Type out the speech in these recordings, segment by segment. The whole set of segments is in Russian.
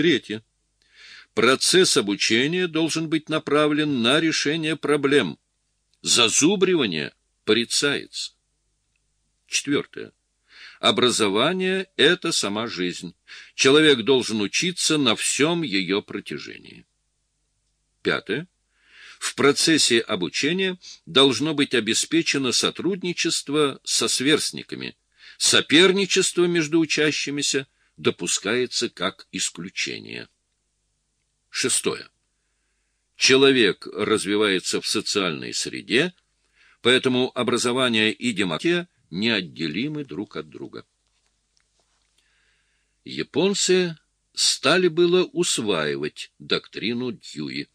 Третье. Процесс обучения должен быть направлен на решение проблем. Зазубривание порицается. Четвертое. Образование — это сама жизнь. Человек должен учиться на всем ее протяжении. Пятое. В процессе обучения должно быть обеспечено сотрудничество со сверстниками. Соперничество между учащимися допускается как исключение. Шестое. Человек развивается в социальной среде, поэтому образование и демократия неотделимы друг от друга. Японцы стали было усваивать доктрину Дьюи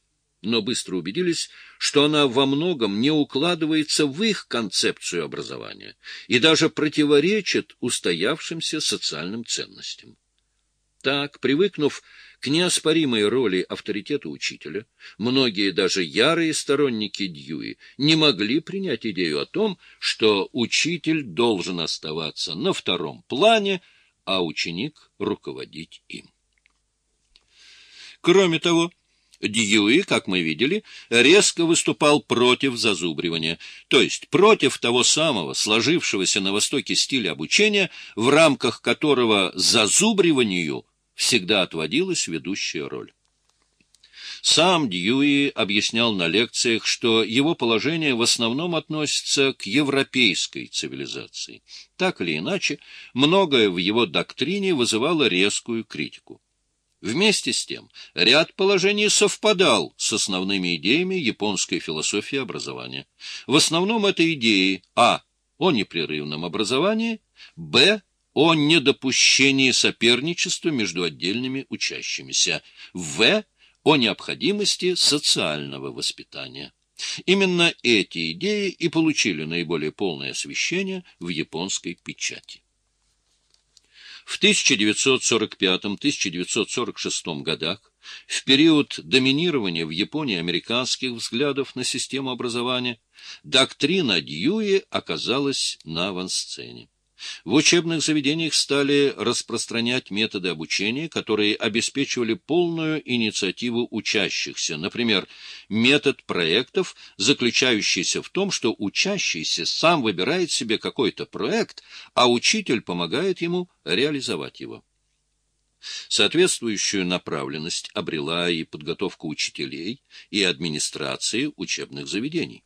но быстро убедились, что она во многом не укладывается в их концепцию образования и даже противоречит устоявшимся социальным ценностям. Так, привыкнув к неоспоримой роли авторитета учителя, многие даже ярые сторонники Дьюи не могли принять идею о том, что учитель должен оставаться на втором плане, а ученик руководить им. Кроме того, Дьюи, как мы видели, резко выступал против зазубривания, то есть против того самого сложившегося на Востоке стиля обучения, в рамках которого зазубриванию всегда отводилась ведущая роль. Сам Дьюи объяснял на лекциях, что его положение в основном относится к европейской цивилизации. Так или иначе, многое в его доктрине вызывало резкую критику. Вместе с тем, ряд положений совпадал с основными идеями японской философии образования. В основном это идеи а. о непрерывном образовании, б. О недопущении соперничества между отдельными учащимися, в. о необходимости социального воспитания. Именно эти идеи и получили наиболее полное освещение в японской печати. В 1945-1946 годах, в период доминирования в Японии американских взглядов на систему образования, доктрина Дьюи оказалась на авансцене. В учебных заведениях стали распространять методы обучения, которые обеспечивали полную инициативу учащихся. Например, метод проектов, заключающийся в том, что учащийся сам выбирает себе какой-то проект, а учитель помогает ему реализовать его. Соответствующую направленность обрела и подготовка учителей, и администрации учебных заведений.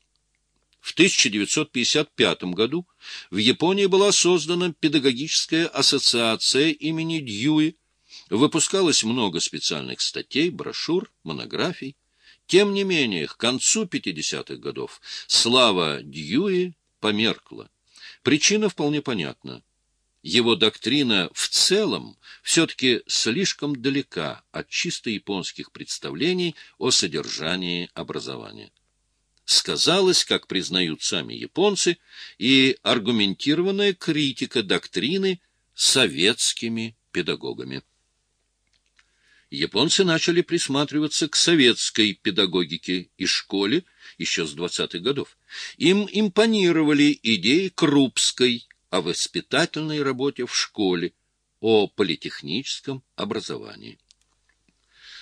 В 1955 году в Японии была создана педагогическая ассоциация имени Дьюи. Выпускалось много специальных статей, брошюр, монографий. Тем не менее, к концу 50-х годов слава Дьюи померкла. Причина вполне понятна. Его доктрина в целом все-таки слишком далека от чисто японских представлений о содержании образования сказалась, как признают сами японцы, и аргументированная критика доктрины советскими педагогами. Японцы начали присматриваться к советской педагогике и школе еще с 20-х годов. Им импонировали идеи Крупской о воспитательной работе в школе, о политехническом образовании.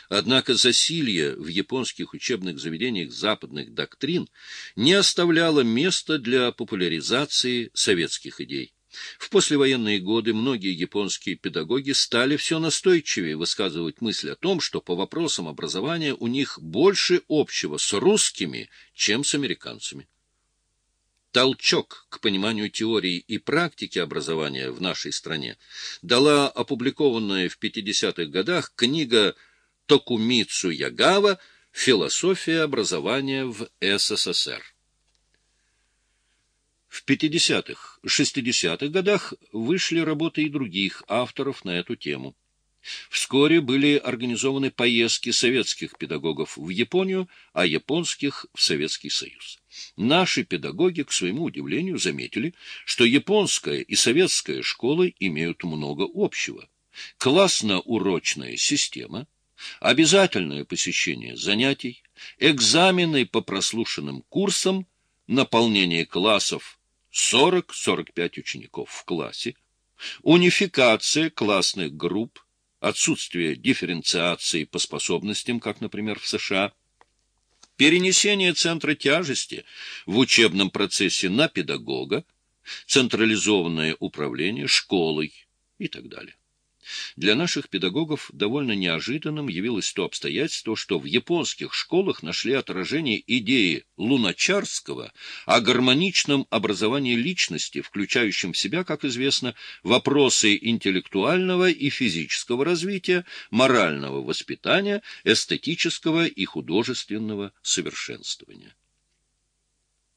Однако засилье в японских учебных заведениях западных доктрин не оставляло места для популяризации советских идей. В послевоенные годы многие японские педагоги стали все настойчивее высказывать мысль о том, что по вопросам образования у них больше общего с русскими, чем с американцами. Толчок к пониманию теории и практики образования в нашей стране дала опубликованная в 50-х годах книга Токумицу Ягава «Философия образования в СССР». В 50-х, 60-х годах вышли работы и других авторов на эту тему. Вскоре были организованы поездки советских педагогов в Японию, а японских в Советский Союз. Наши педагоги, к своему удивлению, заметили, что японская и советская школы имеют много общего. Классно-урочная система – обязательное посещение занятий, экзамены по прослушанным курсам, наполнение классов 40-45 учеников в классе, унификация классных групп, отсутствие дифференциации по способностям, как, например, в США, перенесение центра тяжести в учебном процессе на педагога, централизованное управление школой и так далее. Для наших педагогов довольно неожиданным явилось то обстоятельство, что в японских школах нашли отражение идеи Луначарского о гармоничном образовании личности, включающем в себя, как известно, вопросы интеллектуального и физического развития, морального воспитания, эстетического и художественного совершенствования.